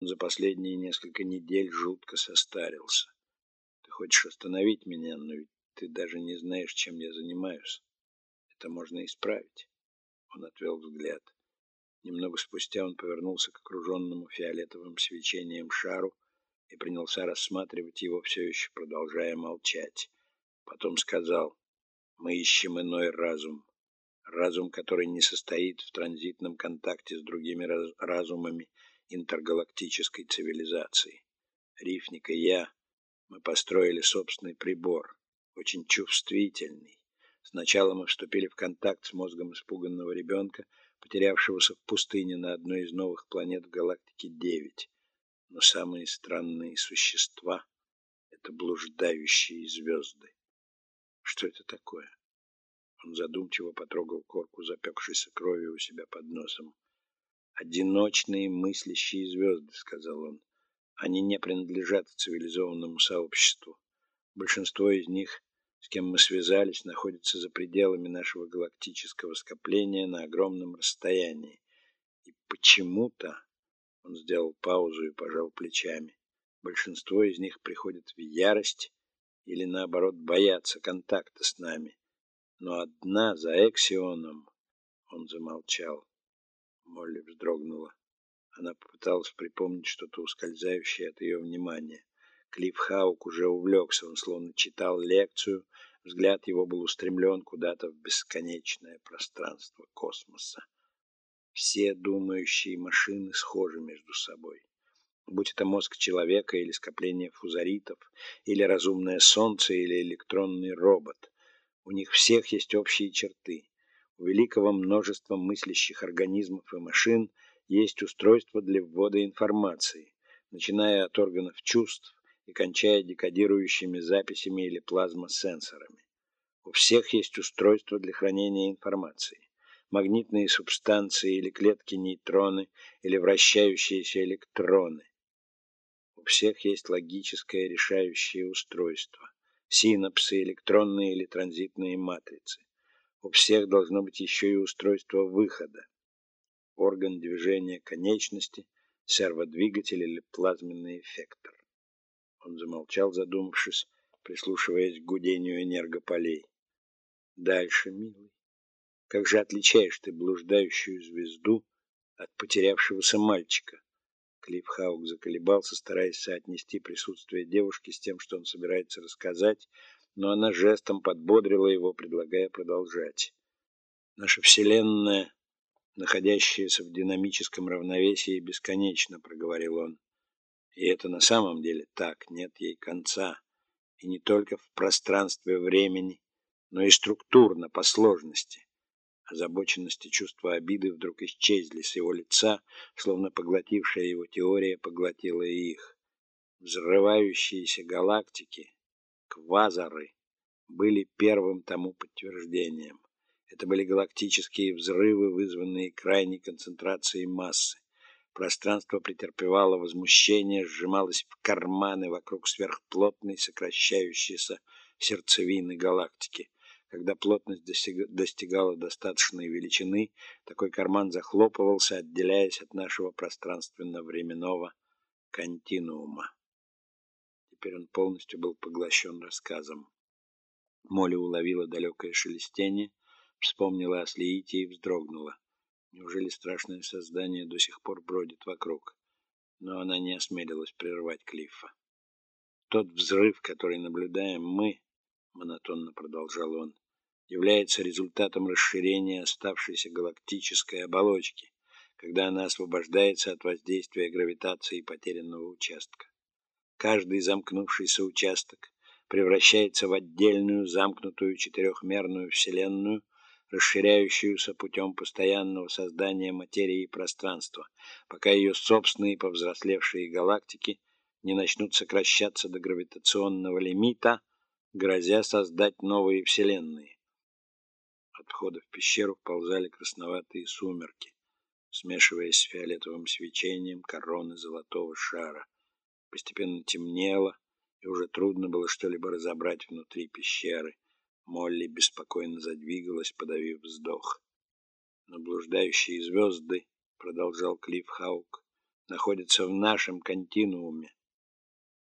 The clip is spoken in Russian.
за последние несколько недель жутко состарился. Ты хочешь остановить меня, но ведь ты даже не знаешь, чем я занимаюсь. Это можно исправить. Он отвел взгляд. Немного спустя он повернулся к окруженному фиолетовым свечением шару и принялся рассматривать его, все еще продолжая молчать. Потом сказал, мы ищем иной разум. Разум, который не состоит в транзитном контакте с другими раз разумами интергалактической цивилизации. Рифник и я, мы построили собственный прибор, очень чувствительный. Сначала мы вступили в контакт с мозгом испуганного ребенка, потерявшегося в пустыне на одной из новых планет в галактике 9. Но самые странные существа — это блуждающие звезды. Что это такое? Он задумчиво потрогал корку запекшейся крови у себя под носом. «Одиночные мыслящие звезды», — сказал он. «Они не принадлежат цивилизованному сообществу. Большинство из них, с кем мы связались, находятся за пределами нашего галактического скопления на огромном расстоянии. И почему-то...» Он сделал паузу и пожал плечами. «Большинство из них приходит в ярость или, наоборот, боятся контакта с нами но одна за Эксионом. Он замолчал. Молли вздрогнула. Она попыталась припомнить что-то ускользающее от ее внимания. Клифф Хаук уже увлекся, он словно читал лекцию, взгляд его был устремлен куда-то в бесконечное пространство космоса. Все думающие машины схожи между собой. Будь это мозг человека или скопление фузаритов, или разумное солнце, или электронный робот — у них всех есть общие черты. Великого множества мыслящих организмов и машин есть устройство для ввода информации, начиная от органов чувств и кончая декодирующими записями или плазмосенсорами. У всех есть устройство для хранения информации. Магнитные субстанции или клетки-нейтроны или вращающиеся электроны. У всех есть логическое решающее устройство синапсы, электронные или транзитные матрицы. У всех должно быть еще и устройство выхода, орган движения конечности, серводвигатель или плазменный эффектор. Он замолчал, задумавшись, прислушиваясь к гудению энергополей. Дальше, милый, как же отличаешь ты блуждающую звезду от потерявшегося мальчика? Клифф Хаук заколебался, стараясь соотнести присутствие девушки с тем, что он собирается рассказать, но она жестом подбодрила его, предлагая продолжать. «Наша Вселенная, находящаяся в динамическом равновесии, бесконечна», — проговорил он. «И это на самом деле так, нет ей конца. И не только в пространстве времени, но и структурно, по сложности. Озабоченность и чувство обиды вдруг исчезли с его лица, словно поглотившая его теория поглотила и их. Взрывающиеся галактики, квазары, были первым тому подтверждением. Это были галактические взрывы, вызванные крайней концентрацией массы. Пространство претерпевало возмущение, сжималось в карманы вокруг сверхплотной, сокращающейся сердцевины галактики. Когда плотность достигала достаточной величины, такой карман захлопывался, отделяясь от нашего пространственно-временного континуума. Теперь он полностью был поглощен рассказом. Молли уловила далекое шелестение, вспомнила о Слиите и вздрогнула. Неужели страшное создание до сих пор бродит вокруг? Но она не осмелилась прервать Клиффа. Тот взрыв, который наблюдаем мы, монотонно продолжал он, является результатом расширения оставшейся галактической оболочки, когда она освобождается от воздействия гравитации потерянного участка. Каждый замкнувшийся участок превращается в отдельную замкнутую четырехмерную Вселенную, расширяющуюся путем постоянного создания материи и пространства, пока ее собственные повзрослевшие галактики не начнут сокращаться до гравитационного лимита, грозя создать новые вселенные. От входа в пещеру вползали красноватые сумерки, смешиваясь с фиолетовым свечением короны золотого шара. Постепенно темнело, и уже трудно было что-либо разобрать внутри пещеры. Молли беспокойно задвигалась, подавив вздох. Наблуждающие звезды, продолжал Клифф Хаук, находятся в нашем континууме.